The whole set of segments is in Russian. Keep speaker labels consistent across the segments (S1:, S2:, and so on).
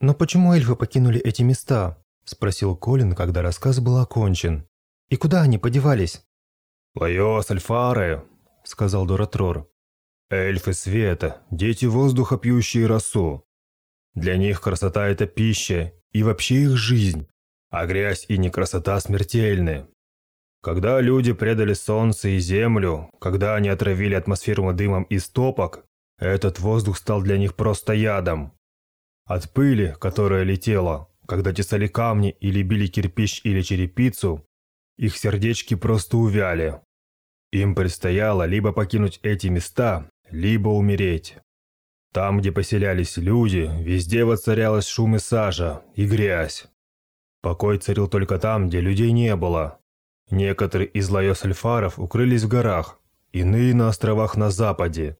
S1: «Но почему эльфы покинули эти места?» – спросил Колин, когда рассказ был окончен. «И куда они подевались?»
S2: «Лайос, Альфары», – сказал Доратрор. «Эльфы света, дети воздуха, пьющие росу. Для них красота – это пища и вообще их жизнь, а грязь и некрасота смертельны. Когда люди предали солнце и землю, когда они отравили атмосферу дымом из топок, этот воздух стал для них просто ядом. От пыли, которая летела, когда тесали камни или били кирпич или черепицу, их сердечки просто увяли. Им предстояло либо покинуть эти места, либо умереть. Там, где поселялись люди, везде воцарялась шум и сажа, и грязь. Покой царил только там, где людей не было. Некоторые из лайос-альфаров укрылись в горах, иные на островах на западе.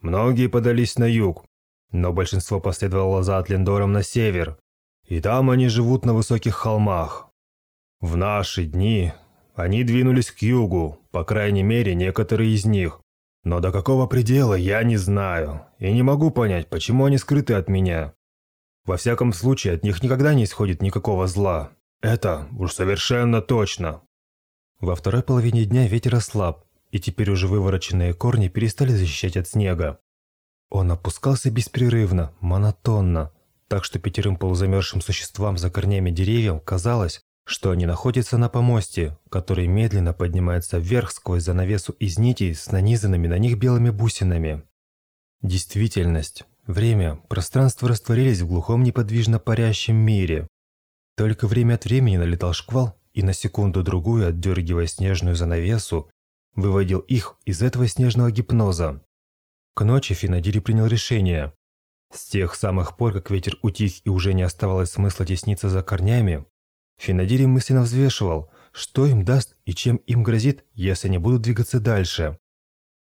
S2: Многие подались на юг, но большинство последовало за Атлендором на север, и там они живут на высоких холмах. В наши дни они двинулись к югу, по крайней мере, некоторые из них. Но до какого предела я не знаю, и не могу понять, почему они скрыты от меня. Во всяком случае, от них никогда не исходит никакого зла. Это уж совершенно точно.
S1: Во второй половине дня ветер ослаб, и теперь уже вывороченные корни перестали защищать от снега. Он опускался беспрерывно, монотонно, так что пятерым полузамерзшим существам за корнями деревьев казалось, что они находятся на помосте, который медленно поднимается вверх сквозь занавесу из нитей с нанизанными на них белыми бусинами. Действительность, время, пространство растворились в глухом неподвижно парящем мире. Только время от времени налетал шквал и на секунду-другую, отдергивая снежную занавесу, выводил их из этого снежного гипноза. К ночи Финадири принял решение. С тех самых пор, как ветер утих и уже не оставалось смысла тесниться за корнями, Финадири мысленно взвешивал, что им даст и чем им грозит, если они будут двигаться дальше.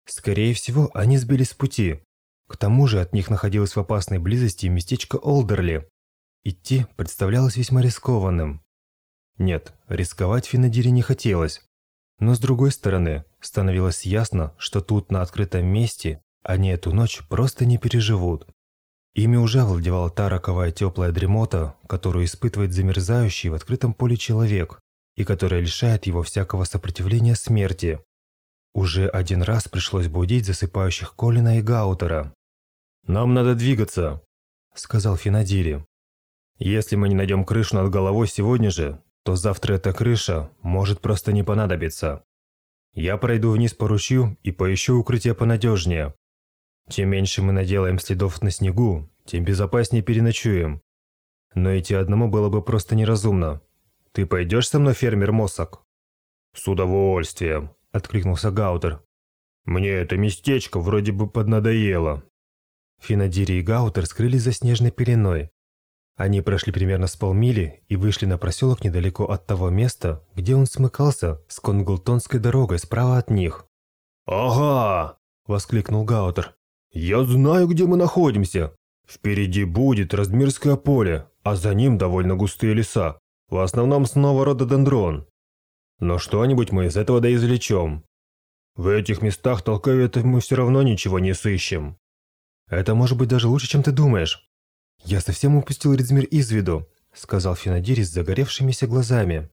S1: Скорее всего, они сбились с пути. К тому же от них находилось в опасной близости местечко Олдерли. Идти представлялось весьма рискованным. Нет, рисковать Финадири не хотелось. Но с другой стороны, становилось ясно, что тут, на открытом месте, они эту ночь просто не переживут. Ими уже овладевала та роковая теплая дремота, которую испытывает замерзающий в открытом поле человек, и которая лишает его всякого сопротивления смерти. Уже один раз пришлось будить засыпающих Колина и Гаутера.
S2: «Нам надо двигаться», – сказал Финадири. «Если мы не найдем крышу над головой сегодня же, то завтра эта крыша может просто не понадобиться. Я пройду вниз по ручью и поищу укрытие понадежнее, чем меньше мы наделаем следов на снегу, тем безопаснее переночуем. Но идти одному было бы просто неразумно. Ты пойдешь со мной, фермер Мосок? С удовольствием, откликнулся Гаутер. Мне это местечко вроде бы поднадоело.
S1: Финадири и Гаутер скрылись за снежной пеленой. Они прошли примерно с полмили и вышли на проселок недалеко от того места, где он смыкался с Конглтонской дорогой справа от них.
S2: «Ага!» – воскликнул Гаутер. «Я знаю, где мы находимся. Впереди будет Раздмирское поле, а за ним довольно густые леса, в основном снова рододендрон. Но что-нибудь мы из этого да. В этих местах толковито мы все равно ничего не сыщем».
S1: «Это может быть даже лучше, чем ты думаешь». «Я совсем упустил Ридзмир из виду», – сказал Финадири с загоревшимися глазами.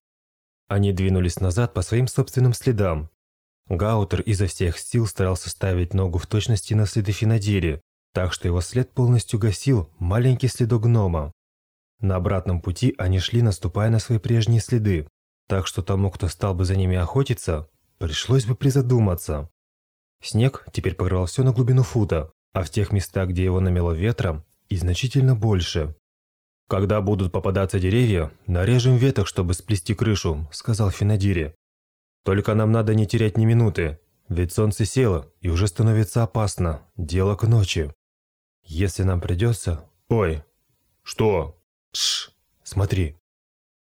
S1: Они двинулись назад по своим собственным следам, Гаутер изо всех сил старался ставить ногу в точности на следы Финадири, так что его след полностью гасил маленький следок гнома. На обратном пути они шли, наступая на свои прежние следы, так что тому, кто стал бы за ними охотиться, пришлось бы призадуматься. Снег теперь покрывал все на глубину фута, а в тех местах, где его намело ветром, и значительно больше. «Когда будут попадаться деревья, нарежем веток, чтобы сплести крышу», – сказал Финадири. Только нам надо не терять ни минуты, ведь солнце село и уже становится опасно. Дело к ночи. Если нам придется... Ой! Что? Тш! Смотри.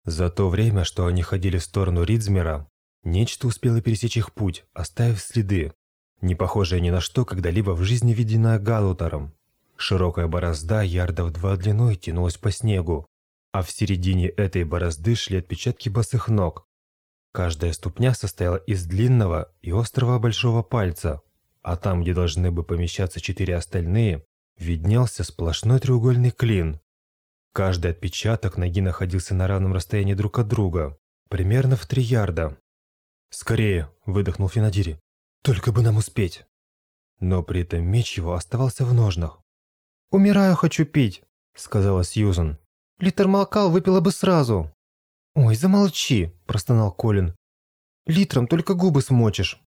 S1: За то время, что они ходили в сторону Ридзмера, нечто успело пересечь их путь, оставив следы, не похожие ни на что, когда-либо в жизни виденное Галутером. Широкая борозда ярдов два длиной тянулась по снегу, а в середине этой борозды шли отпечатки босых ног, Каждая ступня состояла из длинного и острого большого пальца, а там, где должны бы помещаться четыре остальные, виднелся сплошной треугольный клин. Каждый отпечаток ноги находился на равном расстоянии друг от друга, примерно в три ярда. «Скорее!» – выдохнул Финадири. «Только бы нам успеть!» Но при этом меч его оставался в ножнах. «Умираю, хочу пить!» – сказала Сьюзан. «Литр молока выпила бы сразу!» «Ой, замолчи!» – простонал Колин. «Литром только губы смочишь!»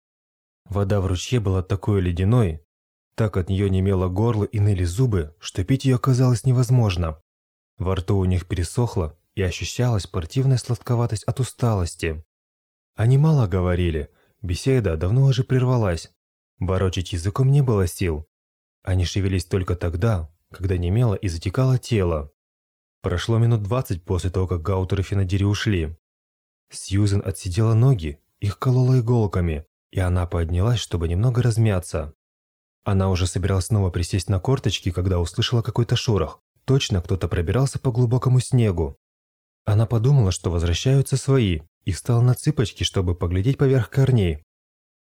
S1: Вода в ручье была такой ледяной, так от нее немело горло и ныли зубы, что пить ее оказалось невозможно. Во рту у них пересохло, и ощущалась противная сладковатость от усталости. Они мало говорили, беседа давно уже прервалась. Ворочать языком не было сил. Они шевелись только тогда, когда немело и затекало тело. Прошло минут двадцать после того, как Гаутер и Финадири ушли. Сьюзен отсидела ноги, их колола иголками, и она поднялась, чтобы немного размяться. Она уже собиралась снова присесть на корточки, когда услышала какой-то шорох. Точно кто-то пробирался по глубокому снегу. Она подумала, что возвращаются свои, и встала на цыпочки, чтобы поглядеть поверх корней.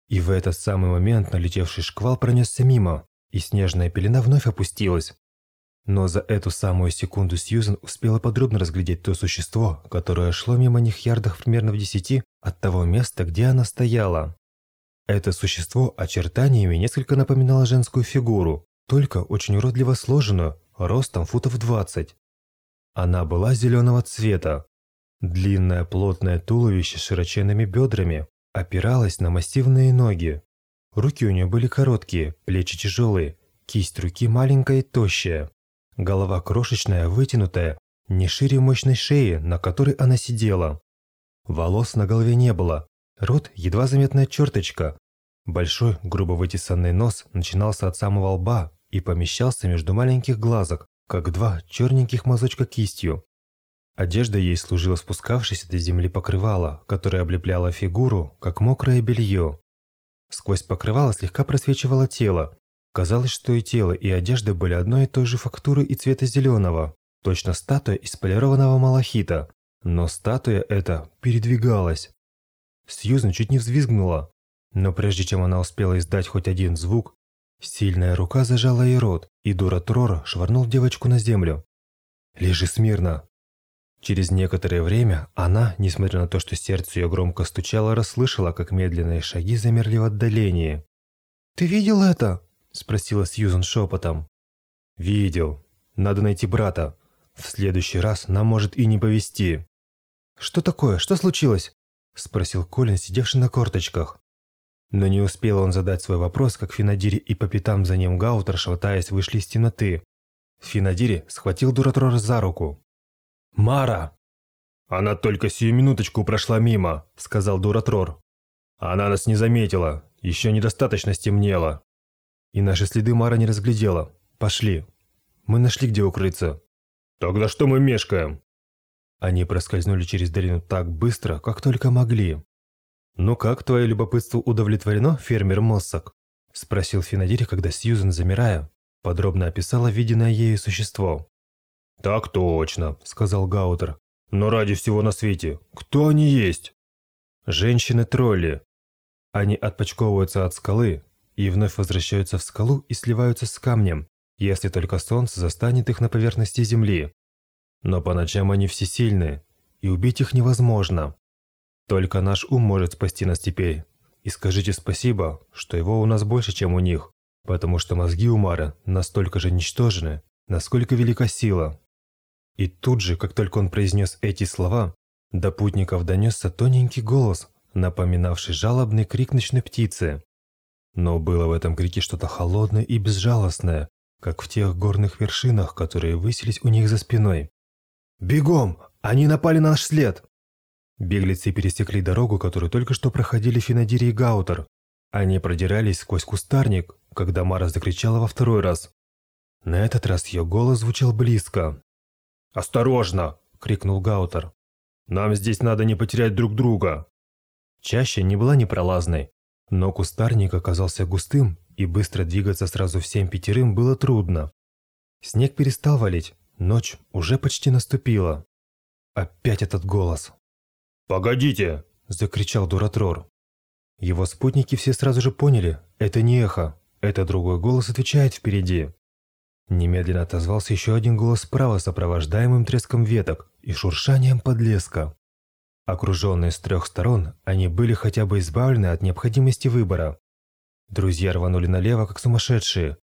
S1: И в этот самый момент налетевший шквал пронесся мимо, и снежная пелена вновь опустилась. Но за эту самую секунду Сьюзен успела подробно разглядеть то существо, которое шло мимо них ярдах примерно в десяти от того места, где она стояла. Это существо очертаниями несколько напоминало женскую фигуру, только очень уродливо сложенную, ростом футов 20. Она была зеленого цвета. Длинное плотное туловище с широченными бедрами опиралось на массивные ноги. Руки у нее были короткие, плечи тяжелые, кисть руки маленькая и тощая. Голова крошечная, вытянутая, не шире мощной шеи, на которой она сидела. Волос на голове не было, рот едва заметная черточка. Большой, грубо вытесанный нос начинался от самого лба и помещался между маленьких глазок, как два черненьких мазочка кистью. Одежда ей служила спускавшейся до земли покрывало, которое облепляло фигуру, как мокрое белье. Сквозь покрывало слегка просвечивало тело. Казалось, что и тело, и одежда были одной и той же фактуры и цвета зеленого, точно статуя из полированного малахита. Но статуя эта передвигалась. Сьюзен чуть не взвизгнула, но прежде чем она успела издать хоть один звук, Сильная рука зажала ей рот, и Дура Трора швырнул девочку на землю. «Лежи смирно!» Через некоторое время она, несмотря на то, что сердце ее громко стучало, расслышала, как медленные шаги замерли в отдалении. «Ты видел это?» – спросила Сьюзан шепотом. «Видел. Надо найти брата. В следующий раз нам может и не повезти». «Что такое? Что случилось?» – спросил Колин, сидевший на корточках. Но не успел он задать свой вопрос, как Финадири и по пятам за ним Гаутер, шватаясь, вышли из темноты. Финадири схватил Дуратрора за руку. «Мара!» «Она только сию минуточку прошла мимо», — сказал Дуратрор. «Она нас не заметила, еще недостаточно стемнело». «И наши следы Мара не разглядела. Пошли. Мы нашли, где укрыться». «Тогда что мы мешкаем?» Они проскользнули через долину так быстро, как только могли. «Ну как, твое любопытство удовлетворено, фермер Моссак?» – спросил Финадири, когда Сьюзен, замирая, подробно описала виденное ею существо. «Так точно», – сказал Гаутер. «Но ради всего на свете, кто они есть?» «Женщины-тролли. Они отпочковываются от скалы и вновь возвращаются в скалу и сливаются с камнем, если только солнце застанет их на поверхности земли. Но по ночам они всесильны, и убить их невозможно. Только наш ум может спасти нас теперь. И скажите спасибо, что его у нас больше, чем у них, потому что мозги у Мара настолько же ничтожны, насколько велика сила. И тут же, как только он произнес эти слова, до путников донесся тоненький голос, напоминавший жалобный крик ночной птицы. Но было в этом крике что-то холодное и безжалостное, как в тех горных вершинах, которые высились у них за спиной. «Бегом! Они напали на наш след!» Беглецы пересекли дорогу, которую только что проходили Финадири и Гаутер. Они продирались сквозь кустарник, когда Мара закричала во второй раз. На этот раз ее голос звучал близко. «Осторожно!» – крикнул Гаутер. «Нам здесь надо не потерять друг друга!» Чаще не была непролазной, но кустарник оказался густым, и быстро двигаться сразу всем пятерым было трудно. Снег перестал валить, ночь уже почти наступила. Опять этот голос. «Погодите!» – закричал Дуратрор. Его спутники все сразу же поняли – это не эхо, это другой голос отвечает впереди. Немедленно отозвался еще один голос справа, сопровождаемым треском веток и шуршанием подлеска. Окруженные с трех сторон, они были хотя бы избавлены от необходимости выбора. Друзья рванули налево, как сумасшедшие.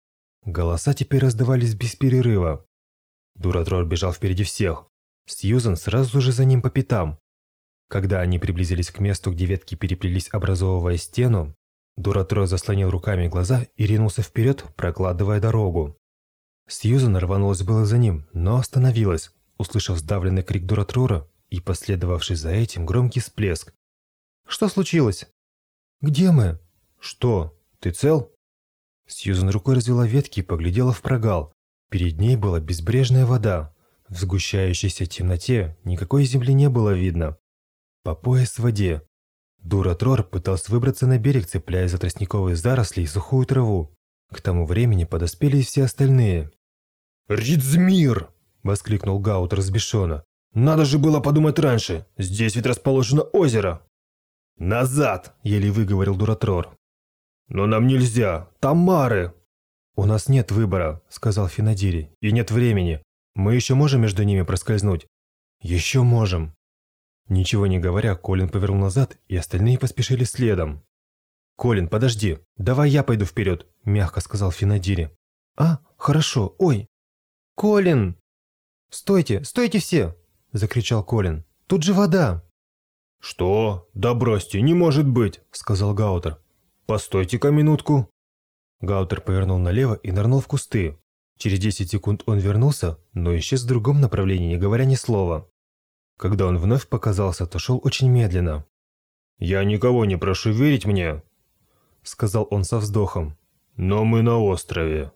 S1: Голоса теперь раздавались без перерыва. Дуратрор бежал впереди всех. Сьюзан сразу же за ним по пятам. Когда они приблизились к месту, где ветки переплелись, образовывая стену, Дуратрор заслонил руками глаза и ринулся вперед, прокладывая дорогу. Сьюзан рванулась было за ним, но остановилась, услышав сдавленный крик Дуратрора и последовавший за этим громкий всплеск. «Что случилось?» «Где мы?» «Что? Ты цел?» Сьюзан рукой развела ветки и поглядела в прогал. Перед ней была безбрежная вода. В сгущающейся темноте никакой земли не было видно. По пояс в воде. Дуратрор пытался выбраться на берег, цепляясь за тростниковые заросли и сухую траву. К тому времени подоспели все остальные.
S2: «Ридзмир!» – воскликнул Гаут разбешенно. «Надо же было подумать раньше! Здесь ведь расположено озеро!» «Назад!» – еле выговорил Дуратрор. «Но нам нельзя! Там мары!»
S1: «У нас нет выбора», – сказал Финадири, – «и нет времени. Мы еще можем между ними проскользнуть?» «Еще можем». Ничего не говоря, Колин повернул назад, и остальные поспешили следом. «Колин, подожди, давай я пойду вперед», – мягко сказал Финадири. «А, хорошо, ой!» «Колин!» «Стойте, стойте все!» – закричал Колин. «Тут же вода!»
S2: «Что? Да бросьте, не может быть!» – сказал Гаутер. «Постойте-ка минутку!»
S1: Гаутер повернул налево и нырнул в кусты. Через 10 секунд он вернулся, но исчез в другом направлении, не говоря ни слова. Когда он вновь показался, то шел очень медленно.
S2: «Я никого не прошу верить мне», — сказал он со вздохом. «Но мы на острове».